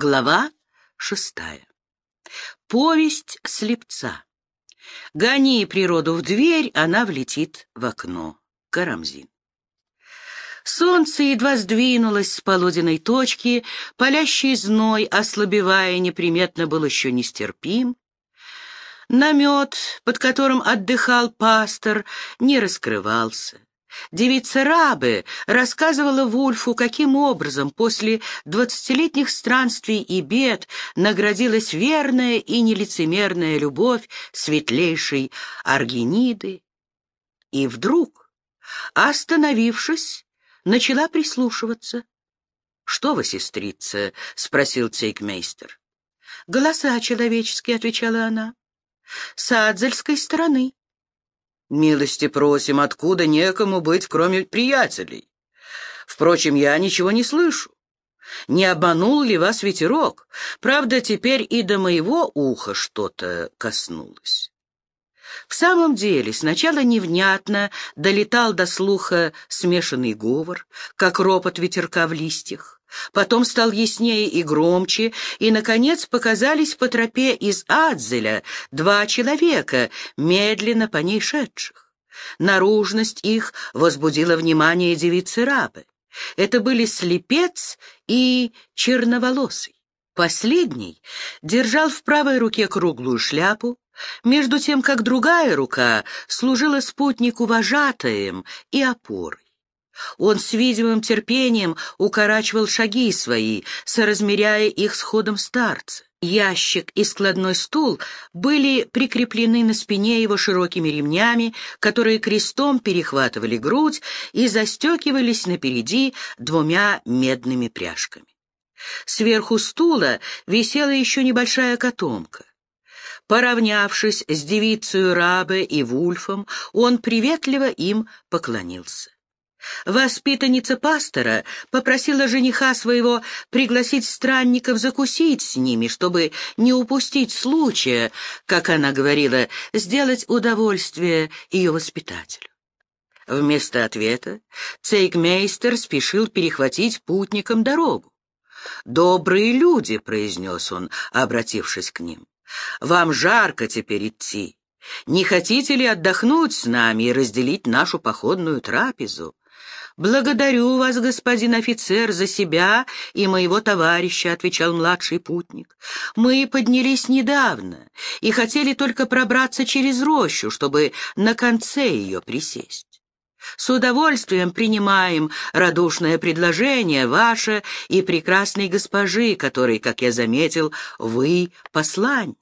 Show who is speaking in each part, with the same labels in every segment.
Speaker 1: Глава шестая. Повесть слепца. Гони природу в дверь, она влетит в окно. Карамзин. Солнце едва сдвинулось с полуденной точки, палящий зной, ослабевая неприметно, был еще нестерпим. Намет, под которым отдыхал пастор, не раскрывался. Девица Рабе рассказывала Вульфу, каким образом после двадцатилетних странствий и бед наградилась верная и нелицемерная любовь светлейшей Аргениды. И вдруг, остановившись, начала прислушиваться. — Что вы, сестрица? — спросил цейкмейстер. — Голоса человеческие, — отвечала она. — С Адзельской стороны. Милости просим, откуда некому быть, кроме приятелей. Впрочем, я ничего не слышу. Не обманул ли вас ветерок? Правда, теперь и до моего уха что-то коснулось. В самом деле, сначала невнятно долетал до слуха смешанный говор, как ропот ветерка в листьях. Потом стал яснее и громче, и, наконец, показались по тропе из Адзеля два человека, медленно по ней шедших. Наружность их возбудила внимание девицы Рабы. Это были слепец и черноволосый. Последний держал в правой руке круглую шляпу, между тем как другая рука служила спутнику вожатаем и опорой. Он с видимым терпением укорачивал шаги свои, соразмеряя их с ходом старца. Ящик и складной стул были прикреплены на спине его широкими ремнями, которые крестом перехватывали грудь и застекивались напереди двумя медными пряжками. Сверху стула висела еще небольшая котомка. Поравнявшись с девицей Рабе и Вульфом, он приветливо им поклонился. Воспитанница пастора попросила жениха своего пригласить странников закусить с ними, чтобы не упустить случая, как она говорила, сделать удовольствие ее воспитателю. Вместо ответа цейгмейстер спешил перехватить путникам дорогу. «Добрые люди», — произнес он, обратившись к ним, — «вам жарко теперь идти. Не хотите ли отдохнуть с нами и разделить нашу походную трапезу? «Благодарю вас, господин офицер, за себя и моего товарища», — отвечал младший путник. «Мы поднялись недавно и хотели только пробраться через рощу, чтобы на конце ее присесть. С удовольствием принимаем радушное предложение ваше и прекрасной госпожи, которой, как я заметил, вы посланник.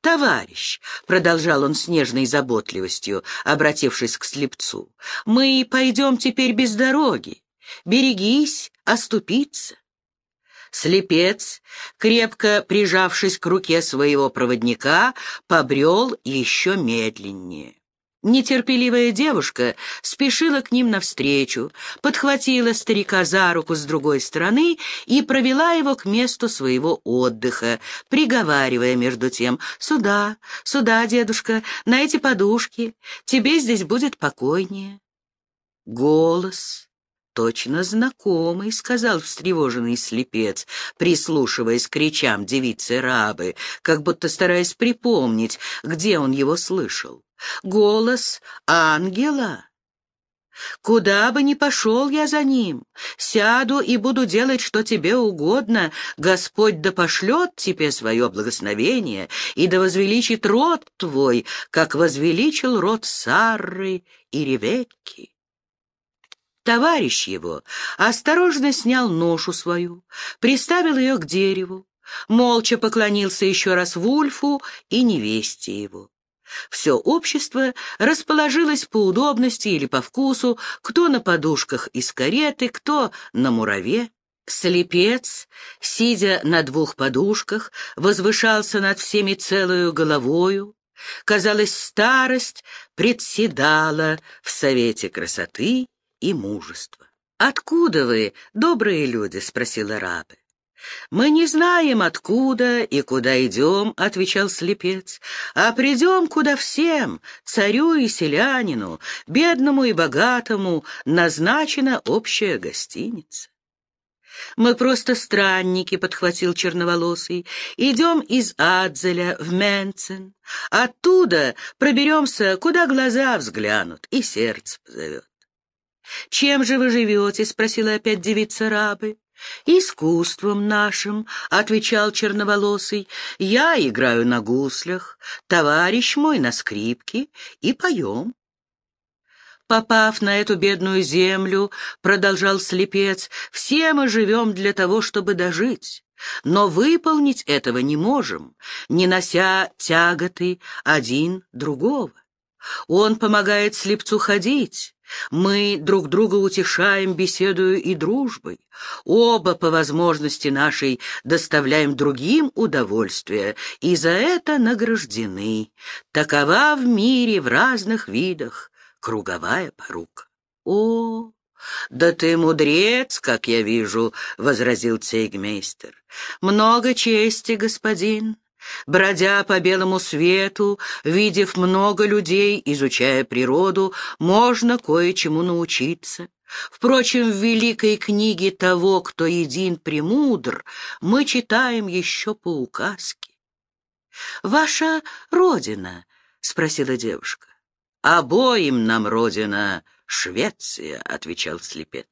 Speaker 1: «Товарищ», — продолжал он с нежной заботливостью, обратившись к слепцу, — «мы пойдем теперь без дороги. Берегись оступиться». Слепец, крепко прижавшись к руке своего проводника, побрел еще медленнее. Нетерпеливая девушка спешила к ним навстречу, подхватила старика за руку с другой стороны и провела его к месту своего отдыха, приговаривая между тем «Сюда, сюда, дедушка, на эти подушки, тебе здесь будет покойнее». Голос точно знакомый, — сказал встревоженный слепец, прислушиваясь к речам девицы-рабы, как будто стараясь припомнить, где он его слышал. Голос ангела. Куда бы ни пошел я за ним, сяду и буду делать, что тебе угодно. Господь да пошлет тебе свое благословение и да возвеличит род твой, как возвеличил род Сарры и Ревекки. Товарищ его осторожно снял ношу свою, приставил ее к дереву, молча поклонился еще раз Вульфу и невесте его. Все общество расположилось по удобности или по вкусу, кто на подушках из кареты, кто на мураве. Слепец, сидя на двух подушках, возвышался над всеми целую головою. Казалось, старость председала в Совете красоты и мужества. «Откуда вы, добрые люди?» — спросила Рабе. «Мы не знаем, откуда и куда идем», — отвечал слепец, «а придем куда всем, царю и селянину, бедному и богатому, назначена общая гостиница». «Мы просто странники», — подхватил черноволосый. «Идем из Адзеля в Менцен. Оттуда проберемся, куда глаза взглянут, и сердце позовет». «Чем же вы живете?» — спросила опять девица рабы. «Искусством нашим», — отвечал черноволосый, — «я играю на гуслях, товарищ мой на скрипке и поем». Попав на эту бедную землю, продолжал слепец, все мы живем для того, чтобы дожить. Но выполнить этого не можем, не нося тяготы один другого. Он помогает слепцу ходить, мы друг друга утешаем, беседою и дружбой. Оба по возможности нашей доставляем другим удовольствие, и за это награждены. Такова в мире в разных видах круговая порука. О, да ты мудрец, как я вижу, — возразил цейгмейстер. Много чести, господин. Бродя по белому свету, видев много людей, изучая природу, можно кое-чему научиться. Впрочем, в великой книге того, кто един премудр, мы читаем еще по указке. «Ваша родина?» — спросила девушка. «Обоим нам родина Швеция», — отвечал слепец.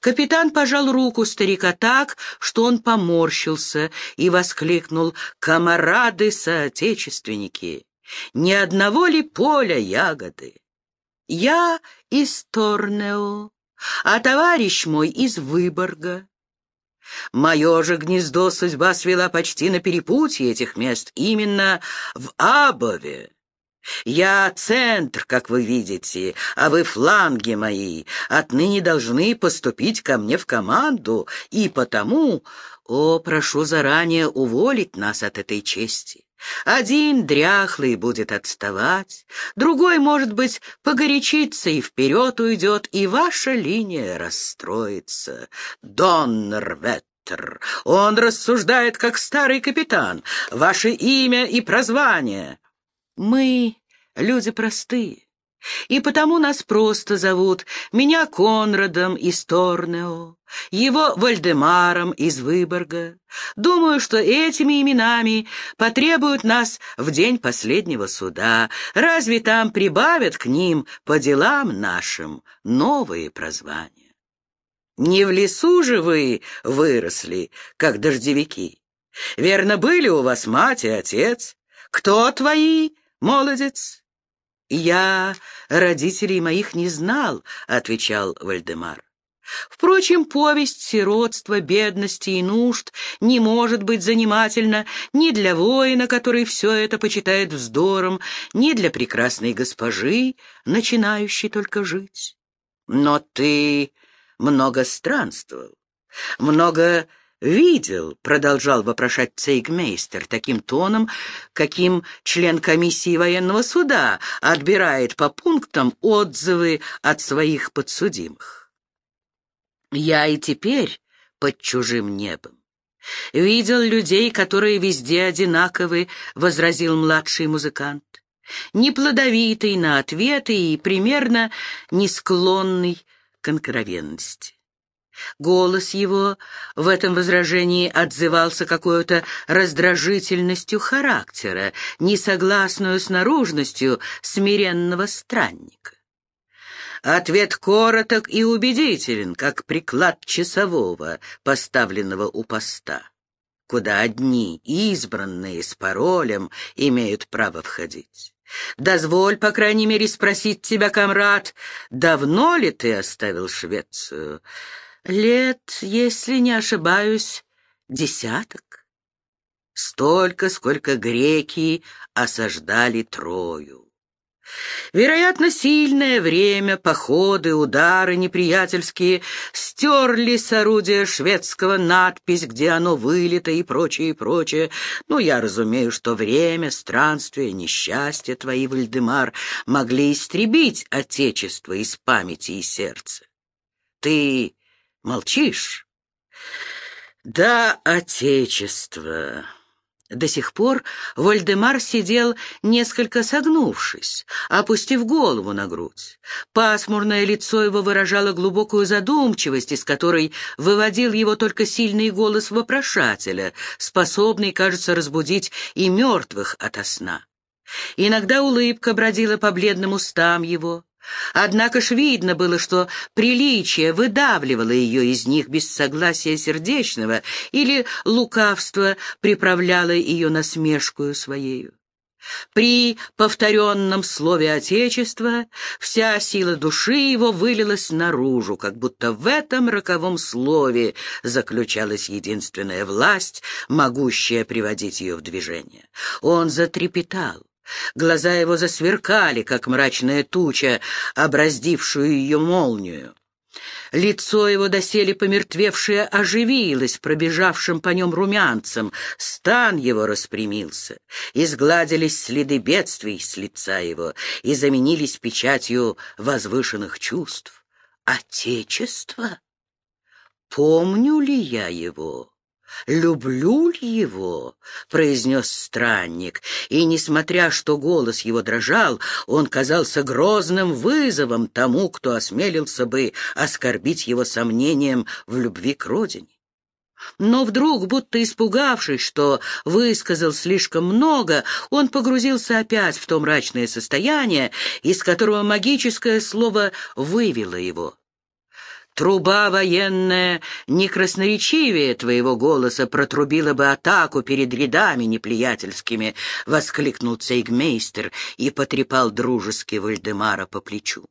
Speaker 1: Капитан пожал руку старика так, что он поморщился и воскликнул «Камарады-соотечественники! Ни одного ли поля ягоды? Я из Торнео, а товарищ мой из Выборга. Мое же гнездо судьба свела почти на перепутье этих мест, именно в Абове. Я центр, как вы видите, а вы фланги мои. Отныне должны поступить ко мне в команду, и потому... О, прошу заранее уволить нас от этой чести. Один дряхлый будет отставать, другой, может быть, погорячится и вперед уйдет, и ваша линия расстроится. Доннерветтер, он рассуждает, как старый капитан, ваше имя и прозвание. Мы люди простые, и потому нас просто зовут. Меня Конрадом из Торнео, его Вальдемаром из Выборга. Думаю, что этими именами потребуют нас в день последнего суда. Разве там прибавят к ним по делам нашим новые прозвания? Не в лесу же вы выросли, как дождевики. Верно, были у вас мать и отец. Кто твои молодец?» «Я родителей моих не знал», — отвечал Вальдемар. Впрочем, повесть сиротства, бедности и нужд не может быть занимательна ни для воина, который все это почитает вздором, ни для прекрасной госпожи, начинающей только жить. Но ты много странствовал, много «Видел», — продолжал вопрошать цейгмейстер таким тоном, каким член комиссии военного суда отбирает по пунктам отзывы от своих подсудимых. «Я и теперь под чужим небом. «Видел людей, которые везде одинаковы», — возразил младший музыкант. «Неплодовитый на ответы и примерно не склонный к откровенности». Голос его в этом возражении отзывался какой-то раздражительностью характера, несогласную с наружностью смиренного странника. Ответ короток и убедителен, как приклад часового, поставленного у поста, куда одни избранные с паролем имеют право входить. Дозволь, по крайней мере, спросить тебя, комрад, давно ли ты оставил Швецию? Лет, если не ошибаюсь, десяток. Столько, сколько греки осаждали Трою. Вероятно, сильное время, походы, удары неприятельские стерли с орудия шведского надпись, где оно вылито и прочее, и прочее. Ну, я разумею, что время, странствия, несчастье твои, Вальдемар, могли истребить Отечество из памяти и сердца. Ты Молчишь? Да, Отечество. До сих пор Вольдемар сидел, несколько согнувшись, опустив голову на грудь. Пасмурное лицо его выражало глубокую задумчивость, из которой выводил его только сильный голос вопрошателя, способный, кажется, разбудить и мертвых ото сна. Иногда улыбка бродила по бледным устам его, Однако ж видно было, что приличие выдавливало ее из них без согласия сердечного или лукавство приправляло ее насмешкую своею. При повторенном слове «Отечество» вся сила души его вылилась наружу, как будто в этом роковом слове заключалась единственная власть, могущая приводить ее в движение. Он затрепетал. Глаза его засверкали, как мрачная туча, образдившую ее молнию. Лицо его доселе помертвевшее оживилось пробежавшим по нем румянцем, стан его распрямился, изгладились следы бедствий с лица его и заменились печатью возвышенных чувств. Отечество? Помню ли я его? «Люблю ли его?» — произнес странник, и, несмотря что голос его дрожал, он казался грозным вызовом тому, кто осмелился бы оскорбить его сомнением в любви к родине. Но вдруг, будто испугавшись, что высказал слишком много, он погрузился опять в то мрачное состояние, из которого магическое слово вывело его. Труба военная не красноречивее твоего голоса протрубила бы атаку перед рядами неприятельскими, — воскликнул цейгмейстер и потрепал дружески Вальдемара по плечу.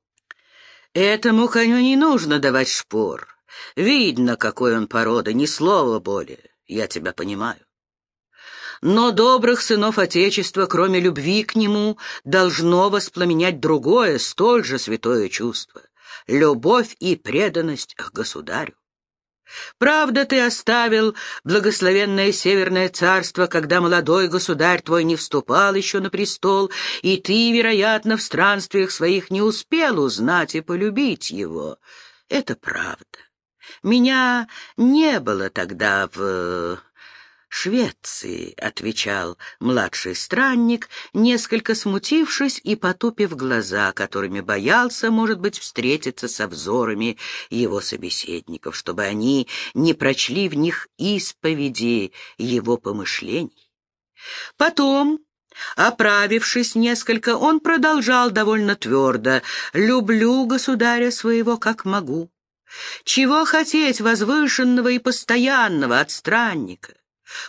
Speaker 1: Этому коню не нужно давать шпор. Видно, какой он порода, ни слова более. Я тебя понимаю. Но добрых сынов Отечества, кроме любви к нему, должно воспламенять другое, столь же святое чувство любовь и преданность к государю. Правда, ты оставил благословенное Северное Царство, когда молодой государь твой не вступал еще на престол, и ты, вероятно, в странствиях своих не успел узнать и полюбить его. Это правда. Меня не было тогда в... Швеции», — отвечал младший странник, несколько смутившись и потупив глаза, которыми боялся, может быть, встретиться со взорами его собеседников, чтобы они не прочли в них исповеди его помышлений. Потом, Оправившись несколько, он продолжал довольно твердо «Люблю государя своего, как могу». Чего хотеть возвышенного и постоянного от странника?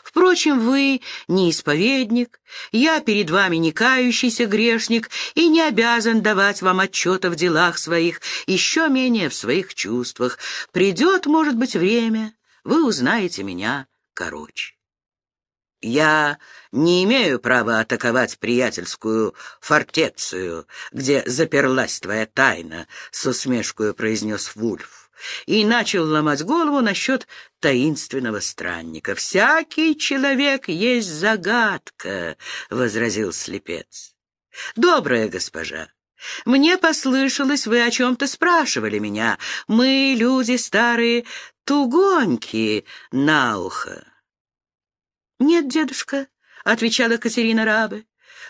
Speaker 1: Впрочем, вы не исповедник, я перед вами не кающийся грешник и не обязан давать вам отчета в делах своих, еще менее в своих чувствах. Придет, может быть, время, вы узнаете меня короче. Я не имею права атаковать приятельскую фортецию, где заперлась твоя тайна, — с усмешкой произнес Вульф и начал ломать голову насчет таинственного странника. «Всякий человек есть загадка», — возразил слепец. «Добрая госпожа, мне послышалось, вы о чем-то спрашивали меня. Мы, люди старые, тугоньки на ухо». «Нет, дедушка», — отвечала Катерина Рабы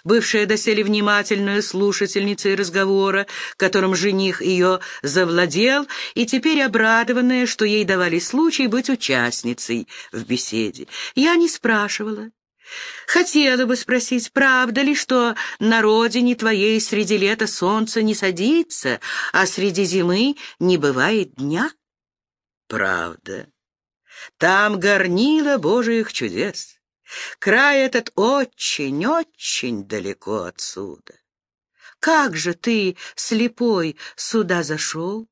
Speaker 1: бывшая доселе внимательную слушательницей разговора, которым жених ее завладел, и теперь обрадованная, что ей давали случай быть участницей в беседе. Я не спрашивала. Хотела бы спросить, правда ли, что на родине твоей среди лета солнце не садится, а среди зимы не бывает дня? Правда. Там горнило Божиих чудес. Край этот очень-очень далеко отсюда. Как же ты, слепой, сюда зашел?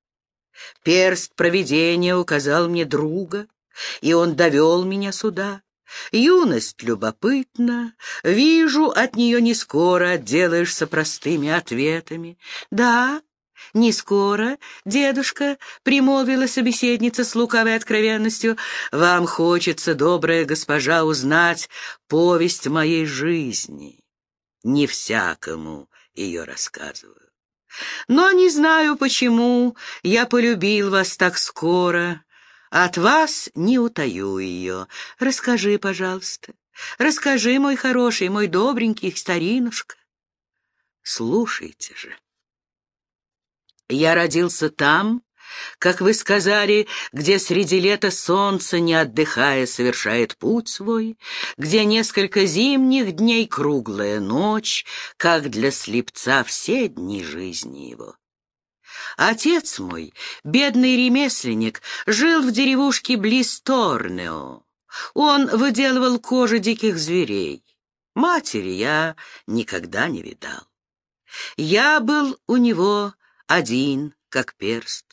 Speaker 1: Перст провидения указал мне друга, и он довел меня сюда. Юность любопытна, вижу, от нее не скоро отделаешься простыми ответами. Да, «Не скоро, дедушка», — примолвила собеседница с лукавой откровенностью, — «вам хочется, добрая госпожа, узнать повесть моей жизни. Не всякому ее рассказываю. Но не знаю, почему я полюбил вас так скоро. От вас не утаю ее. Расскажи, пожалуйста. Расскажи, мой хороший, мой добренький старинушка. Слушайте же. Я родился там, как вы сказали, где среди лета солнце, не отдыхая, совершает путь свой, где несколько зимних дней круглая ночь, как для слепца все дни жизни его. Отец мой, бедный ремесленник, жил в деревушке близ Торнео. Он выделывал кожу диких зверей. Матери я никогда не видал. Я был у него один, как перст.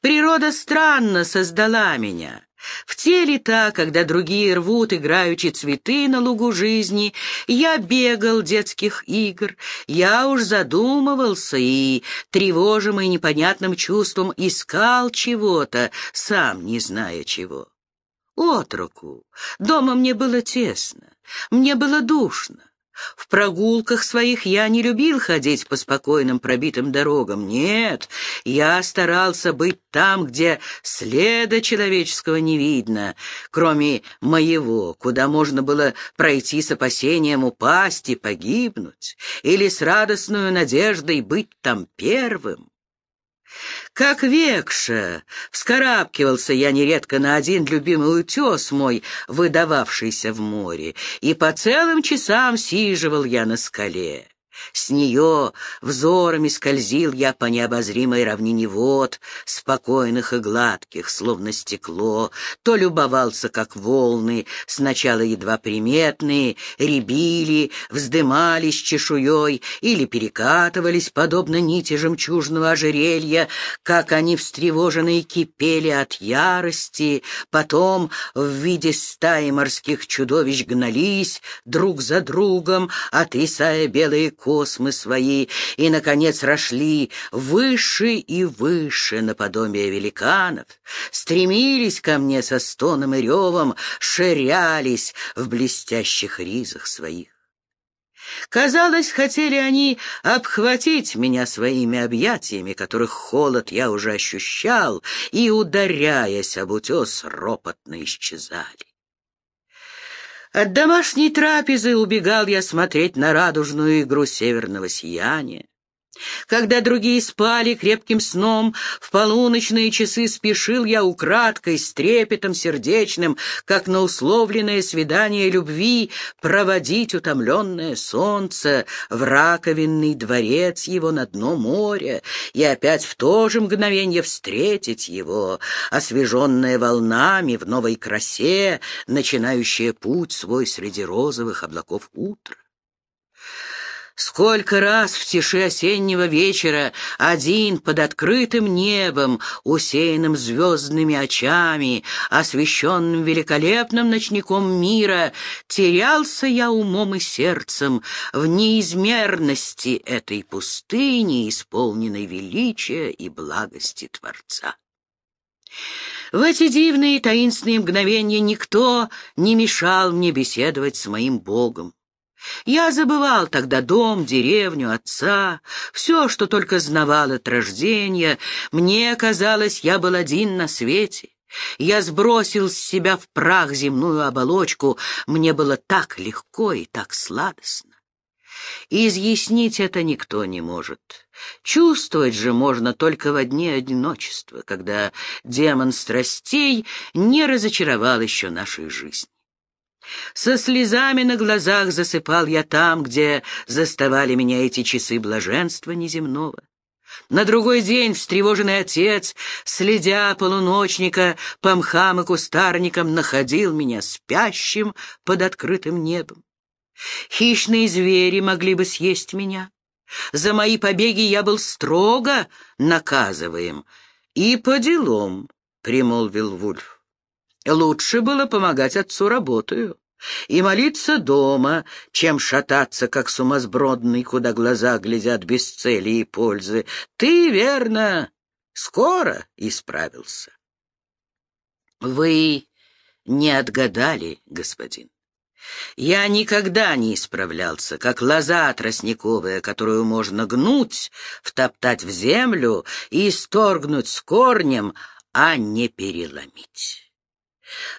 Speaker 1: Природа странно создала меня. В те лета, когда другие рвут играючи цветы на лугу жизни, я бегал детских игр, я уж задумывался и, тревожимый непонятным чувством, искал чего-то, сам не зная чего. От руку. Дома мне было тесно, мне было душно. В прогулках своих я не любил ходить по спокойным пробитым дорогам. Нет, я старался быть там, где следа человеческого не видно, кроме моего, куда можно было пройти с опасением упасть и погибнуть, или с радостной надеждой быть там первым. Как векша, вскарабкивался я нередко на один любимый утес мой, выдававшийся в море, и по целым часам сиживал я на скале. С нее взорами скользил я по необозримой равнине вод, спокойных и гладких, словно стекло, то любовался, как волны, сначала едва приметные, рябили, вздымались чешуей или перекатывались, подобно нити жемчужного ожерелья, как они встревоженные кипели от ярости, потом в виде стаи морских чудовищ гнались друг за другом, отрисая белые космы свои и, наконец, рожли выше и выше наподобие великанов, стремились ко мне со стоном и ревом, ширялись в блестящих ризах своих. Казалось, хотели они обхватить меня своими объятиями, которых холод я уже ощущал, и, ударяясь об утес, ропотно исчезали. От домашней трапезы убегал я смотреть на радужную игру северного сияния. Когда другие спали крепким сном, в полуночные часы спешил я украдкой, с трепетом сердечным, как на условленное свидание любви, проводить утомленное солнце в раковинный дворец его на дно моря и опять в то же мгновенье встретить его, освеженное волнами в новой красе, начинающее путь свой среди розовых облаков утра. Сколько раз в тиши осеннего вечера один под открытым небом, усеянным звездными очами, освещенным великолепным ночником мира, терялся я умом и сердцем в неизмерности этой пустыни, исполненной величия и благости Творца. В эти дивные таинственные мгновения никто не мешал мне беседовать с моим Богом. Я забывал тогда дом, деревню, отца, все, что только знавал от рождения. Мне казалось, я был один на свете. Я сбросил с себя в прах земную оболочку. Мне было так легко и так сладостно. изъяснить это никто не может. Чувствовать же можно только в дне одиночества, когда демон страстей не разочаровал еще нашей жизни. Со слезами на глазах засыпал я там, где заставали меня эти часы блаженства неземного. На другой день встревоженный отец, следя полуночника по мхам и кустарникам, находил меня спящим под открытым небом. Хищные звери могли бы съесть меня. За мои побеги я был строго наказываем. И по делам, — примолвил Вульф. Лучше было помогать отцу работаю и молиться дома, чем шататься, как сумасбродный, куда глаза глядят без цели и пользы. Ты, верно, скоро исправился. Вы не отгадали, господин. Я никогда не исправлялся, как лоза тростниковая, которую можно гнуть, втоптать в землю и исторгнуть с корнем, а не переломить.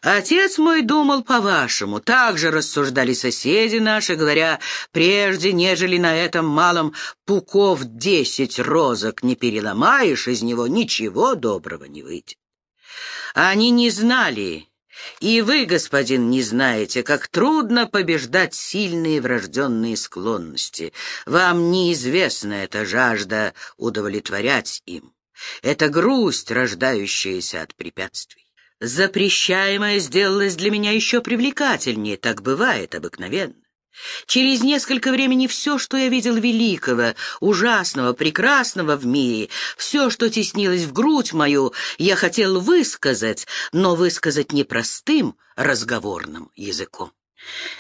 Speaker 1: Отец мой думал по-вашему, так же рассуждали соседи наши, говоря, прежде, нежели на этом малом пуков десять розок не переломаешь, из него ничего доброго не выйдет. Они не знали, и вы, господин, не знаете, как трудно побеждать сильные врожденные склонности. Вам неизвестна эта жажда удовлетворять им. Это грусть, рождающаяся от препятствий. Запрещаемое сделалось для меня еще привлекательнее, так бывает обыкновенно. Через несколько времени все, что я видел великого, ужасного, прекрасного в мире, все, что теснилось в грудь мою, я хотел высказать, но высказать непростым разговорным языком.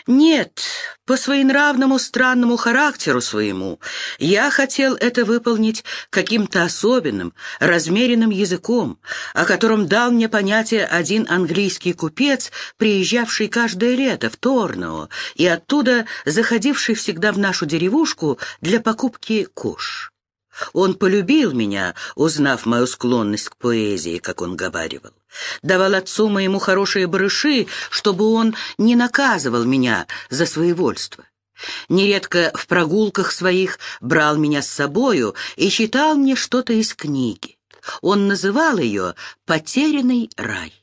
Speaker 1: Нет, по своенравному странному характеру своему я хотел это выполнить каким-то особенным, размеренным языком, о котором дал мне понятие один английский купец, приезжавший каждое лето в Торноу и оттуда заходивший всегда в нашу деревушку для покупки куш. Он полюбил меня, узнав мою склонность к поэзии, как он говаривал. Давал отцу моему хорошие барыши, чтобы он не наказывал меня за своевольство. Нередко в прогулках своих брал меня с собою и читал мне что-то из книги. Он называл ее «Потерянный рай».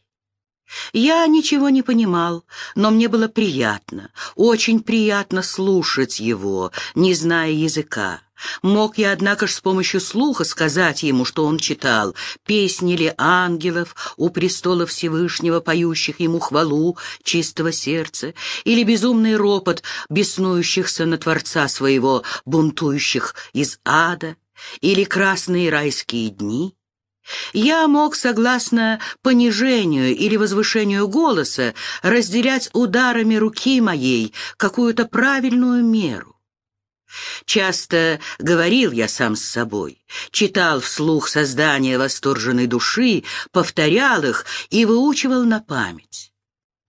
Speaker 1: Я ничего не понимал, но мне было приятно, очень приятно слушать его, не зная языка. Мог я, однако ж, с помощью слуха сказать ему, что он читал, песни ли ангелов у престола Всевышнего, поющих ему хвалу чистого сердца, или безумный ропот беснующихся на Творца своего, бунтующих из ада, или красные райские дни. Я мог, согласно понижению или возвышению голоса, разделять ударами руки моей какую-то правильную меру. Часто говорил я сам с собой, читал вслух создания восторженной души, повторял их и выучивал на память.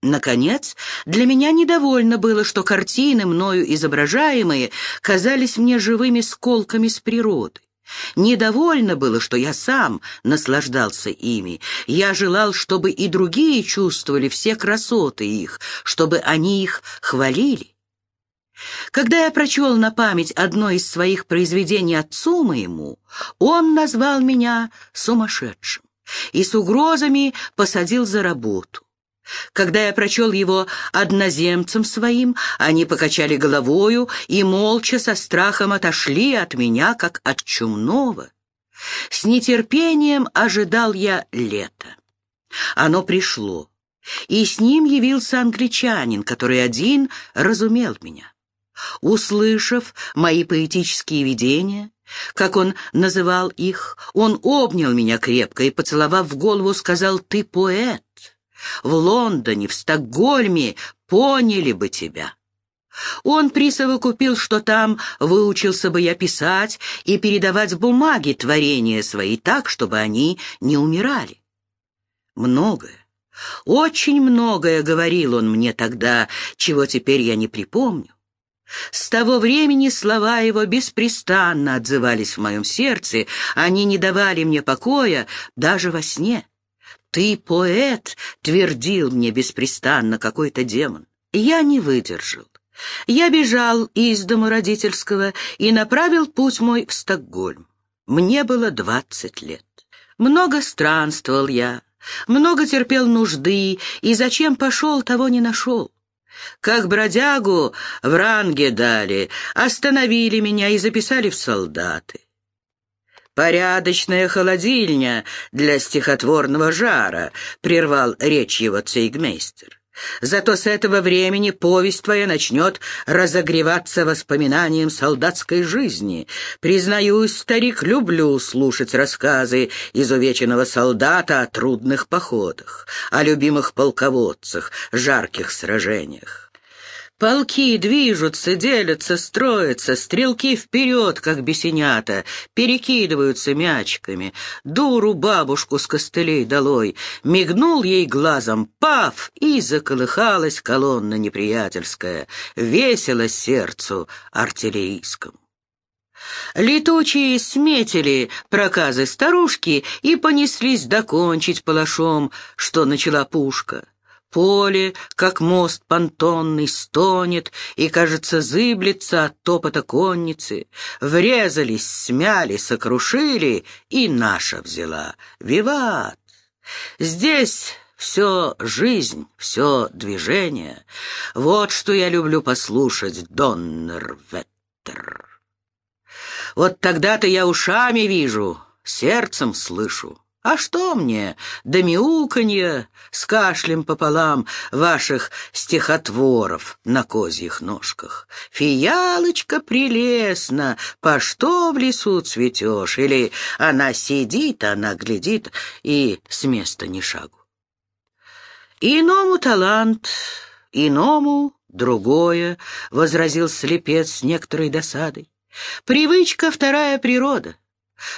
Speaker 1: Наконец, для меня недовольно было, что картины, мною изображаемые, казались мне живыми сколками с природы. Недовольно было, что я сам наслаждался ими. Я желал, чтобы и другие чувствовали все красоты их, чтобы они их хвалили. Когда я прочел на память одно из своих произведений отцу моему, он назвал меня сумасшедшим и с угрозами посадил за работу. Когда я прочел его одноземцам своим, они покачали головою и молча со страхом отошли от меня, как от чумного. С нетерпением ожидал я лета. Оно пришло, и с ним явился англичанин, который один разумел меня. Услышав мои поэтические видения, как он называл их, он обнял меня крепко и, поцеловав в голову, сказал «Ты поэт. В Лондоне, в Стокгольме поняли бы тебя». Он присовокупил, что там выучился бы я писать и передавать бумаги творения свои так, чтобы они не умирали. Многое, очень многое говорил он мне тогда, чего теперь я не припомню. С того времени слова его беспрестанно отзывались в моем сердце, они не давали мне покоя даже во сне. «Ты поэт», — твердил мне беспрестанно какой-то демон. Я не выдержал. Я бежал из дома родительского и направил путь мой в Стокгольм. Мне было двадцать лет. Много странствовал я, много терпел нужды, и зачем пошел, того не нашел. Как бродягу в ранге дали, остановили меня и записали в солдаты. «Порядочная холодильня для стихотворного жара», — прервал речь его цейгмейстер. Зато с этого времени повесть твоя начнет разогреваться воспоминанием солдатской жизни. Признаюсь, старик, люблю слушать рассказы изувеченного солдата о трудных походах, о любимых полководцах, жарких сражениях. Полки движутся, делятся, строятся, стрелки вперед, как бесенята, перекидываются мячиками. Дуру бабушку с костылей долой. Мигнул ей глазом, пав, и заколыхалась колонна неприятельская. Весело сердцу артиллерийскому. Летучие сметили проказы старушки и понеслись докончить палашом, что начала пушка. Поле, как мост понтонный, стонет и, кажется, зыблется от топота конницы. Врезались, смяли, сокрушили, и наша взяла. Виват! Здесь все жизнь, все движение. Вот что я люблю послушать, Доннерветтер. Вот тогда-то я ушами вижу, сердцем слышу. А что мне, до мяуканья с кашлем пополам ваших стихотворов на козьих ножках? Фиялочка прелестна, по что в лесу цветешь? Или она сидит, она глядит и с места ни шагу. Иному талант, иному другое, — возразил слепец с некоторой досадой. Привычка — вторая природа.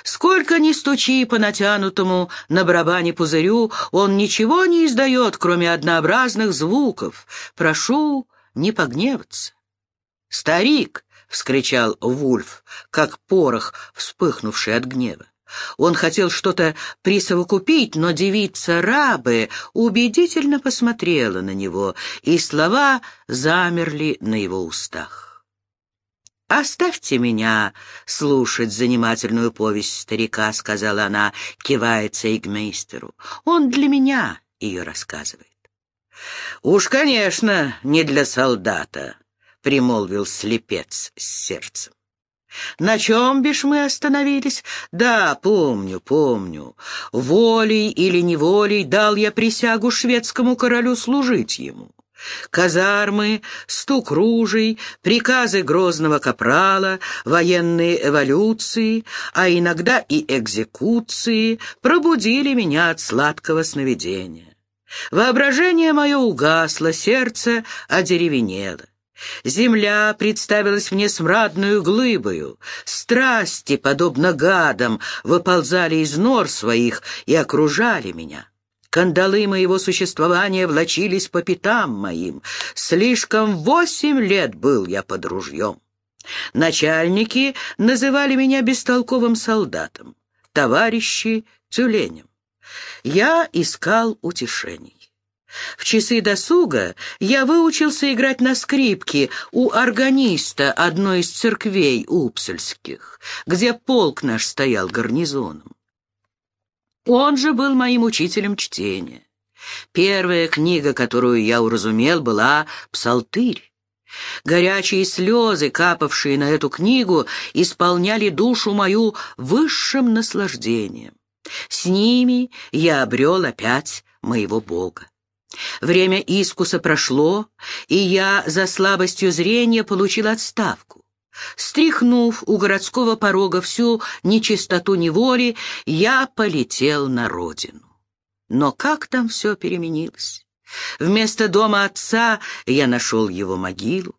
Speaker 1: Сколько ни стучи по натянутому на барабане пузырю, он ничего не издает, кроме однообразных звуков. Прошу не погневаться. «Старик!» — вскричал Вульф, как порох, вспыхнувший от гнева. Он хотел что-то присовокупить, но девица-рабы убедительно посмотрела на него, и слова замерли на его устах. «Оставьте меня слушать занимательную повесть старика», — сказала она, кивая цейгмейстеру. «Он для меня ее рассказывает». «Уж, конечно, не для солдата», — примолвил слепец с сердцем. «На чем бишь мы остановились? Да, помню, помню. Волей или неволей дал я присягу шведскому королю служить ему. Казармы, стук ружей, приказы грозного капрала, военные эволюции, а иногда и экзекуции пробудили меня от сладкого сновидения. Воображение мое угасло, сердце одеревенело. Земля представилась мне смрадную глыбою, страсти, подобно гадам, выползали из нор своих и окружали меня. Кандалы моего существования влачились по пятам моим. Слишком восемь лет был я под ружьем. Начальники называли меня бестолковым солдатом, товарищи — тюленем. Я искал утешений. В часы досуга я выучился играть на скрипке у органиста одной из церквей упсельских, где полк наш стоял гарнизоном. Он же был моим учителем чтения. Первая книга, которую я уразумел, была «Псалтырь». Горячие слезы, капавшие на эту книгу, исполняли душу мою высшим наслаждением. С ними я обрел опять моего Бога. Время искуса прошло, и я за слабостью зрения получил отставку. Стряхнув у городского порога всю нечистоту неволи, я полетел на родину. Но как там все переменилось? Вместо дома отца я нашел его могилу.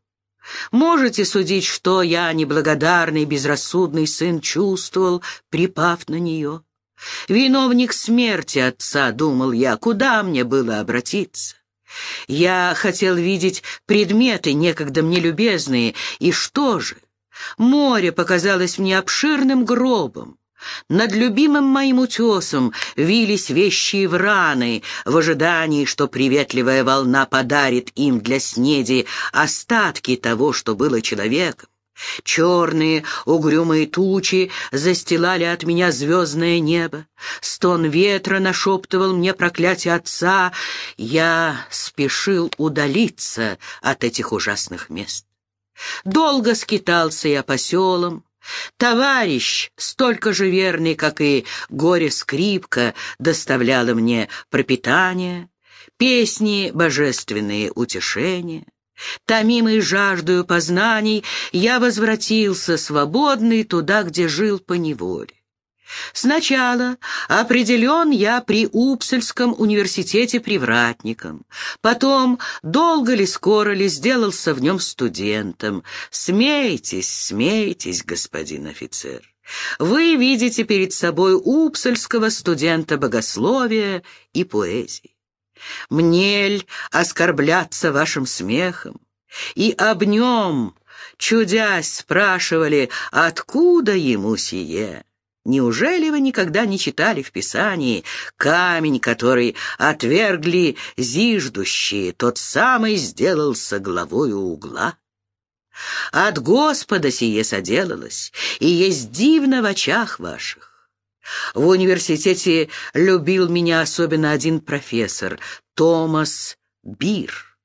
Speaker 1: Можете судить, что я, неблагодарный, безрассудный сын, чувствовал, припав на нее? Виновник смерти отца, думал я, куда мне было обратиться? Я хотел видеть предметы, некогда мне любезные, и что же? Море показалось мне обширным гробом. Над любимым моим утесом вились вещи враны в ожидании, что приветливая волна подарит им для снеди остатки того, что было человеком. Черные угрюмые тучи застилали от меня звездное небо. Стон ветра нашептывал мне проклятие отца. Я спешил удалиться от этих ужасных мест. Долго скитался я по селам. Товарищ, столько же верный, как и горе-скрипка, доставляла мне пропитание, песни божественные утешения. Томимый жаждою познаний, я возвратился свободный туда, где жил по неволе. Сначала определен я при Упсельском университете привратником, потом, долго ли, скоро ли, сделался в нем студентом. Смейтесь, смейтесь, господин офицер. Вы видите перед собой упсельского студента богословия и поэзии. Мнель оскорбляться вашим смехом, и об нем, чудясь, спрашивали, откуда ему сие. Неужели вы никогда не читали в Писании «Камень, который отвергли зиждущие, тот самый сделался главою угла»? От Господа сие соделалось, и есть дивно в очах ваших. В университете любил меня особенно один профессор, Томас Бир.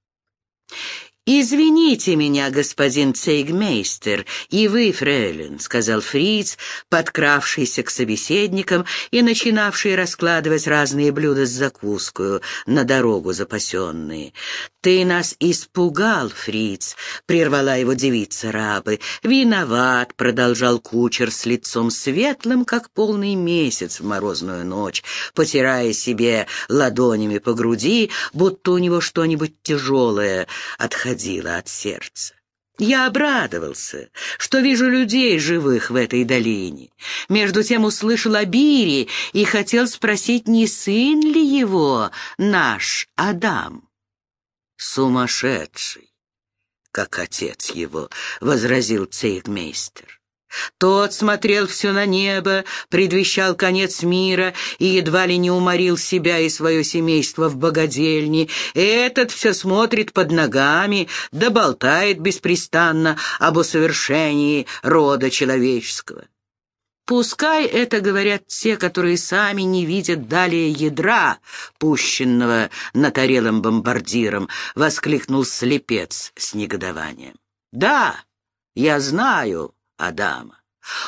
Speaker 1: «Извините меня, господин цейгмейстер, и вы, фрейлин», — сказал Фриц, подкравшийся к собеседникам и начинавший раскладывать разные блюда с закускую на дорогу запасенные. «Ты нас испугал, Фриц», — прервала его девица рабы. «Виноват», — продолжал кучер с лицом светлым, как полный месяц в морозную ночь, потирая себе ладонями по груди, будто у него что-нибудь тяжелое отходило от сердца. Я обрадовался, что вижу людей живых в этой долине. Между тем услышал о Бире и хотел спросить, не сын ли его наш Адам. «Сумасшедший, как отец его», — возразил цейгмейстер. Тот смотрел все на небо, предвещал конец мира и едва ли не уморил себя и свое семейство в богадельне. Этот все смотрит под ногами, да болтает беспрестанно об усовершении рода человеческого. Пускай это говорят те, которые сами не видят далее ядра, пущенного натарелым бомбардиром, — воскликнул слепец с негодованием. Да, я знаю Адама.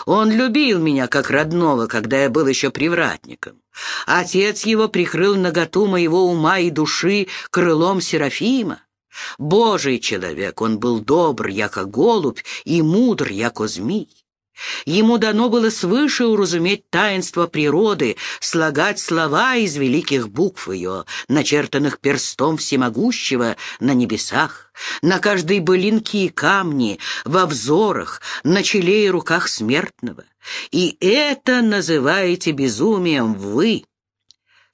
Speaker 1: Он любил меня как родного, когда я был еще привратником. Отец его прикрыл наготу моего ума и души крылом Серафима. Божий человек, он был добр, яко голубь, и мудр, яко змей. Ему дано было свыше уразуметь таинство природы, слагать слова из великих букв ее, начертанных перстом всемогущего на небесах, на каждой былинке и камне, во взорах, на челе и руках смертного. И это называете безумием вы,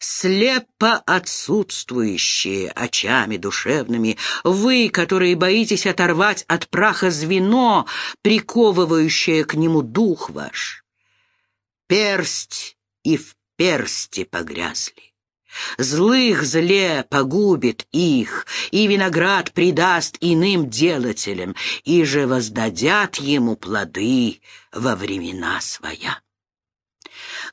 Speaker 1: слепо отсутствующие очами душевными, вы, которые боитесь оторвать от праха звено, приковывающее к нему дух ваш. Персть и в персте погрязли. Злых зле погубит их, и виноград придаст иным делателям, и же воздадят ему плоды во времена своя.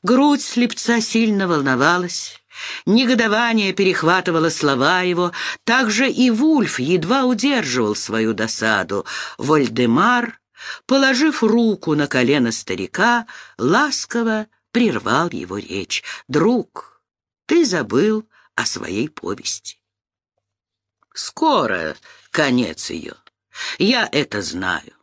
Speaker 1: Грудь слепца сильно волновалась, негодование перехватывало слова его, также и Вульф едва удерживал свою досаду. Вольдемар, положив руку на колено старика, ласково прервал его речь. «Друг, ты забыл о своей повести. Скоро конец ее. Я это знаю.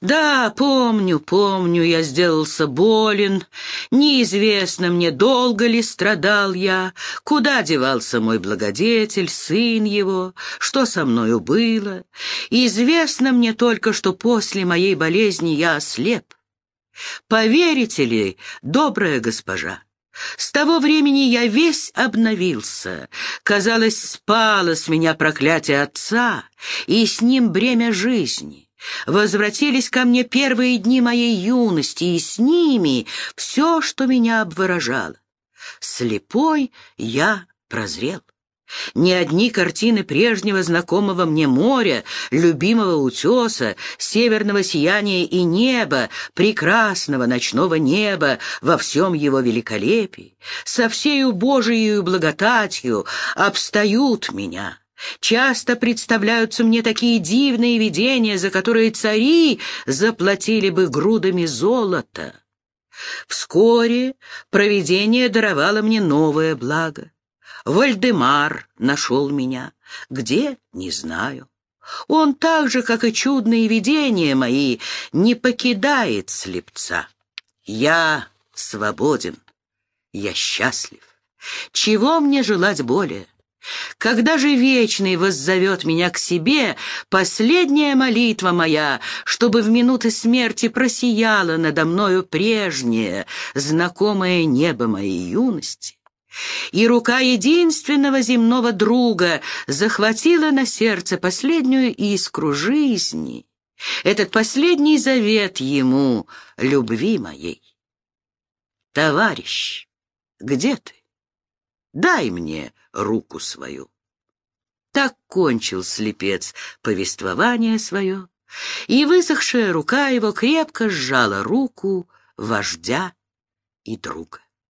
Speaker 1: Да, помню, помню, я сделался болен. Неизвестно мне, долго ли страдал я, куда девался мой благодетель, сын его, что со мною было. Известно мне только, что после моей болезни я ослеп. Поверите ли, добрая госпожа, с того времени я весь обновился. Казалось, спало с меня проклятие отца, и с ним бремя жизни. Возвратились ко мне первые дни моей юности, и с ними все, что меня обворожало. Слепой я прозрел. Ни одни картины прежнего знакомого мне моря, любимого утеса, северного сияния и неба, прекрасного ночного неба во всем его великолепии, со всею Божией благодатью обстают меня. Часто представляются мне такие дивные видения, за которые цари заплатили бы грудами золота. Вскоре провидение даровало мне новое благо. Вальдемар нашел меня. Где? Не знаю. Он так же, как и чудные видения мои, не покидает слепца. Я свободен. Я счастлив. Чего мне желать более? Когда же Вечный воззовет меня к себе, последняя молитва моя, чтобы в минуты смерти просияло надо мною прежнее, знакомое небо моей юности, и рука единственного земного друга захватила на сердце последнюю искру жизни, этот последний завет ему, любви моей. Товарищ, где ты? Дай мне руку свою. Так кончил слепец повествование свое, и высохшая рука его крепко сжала руку вождя и друга.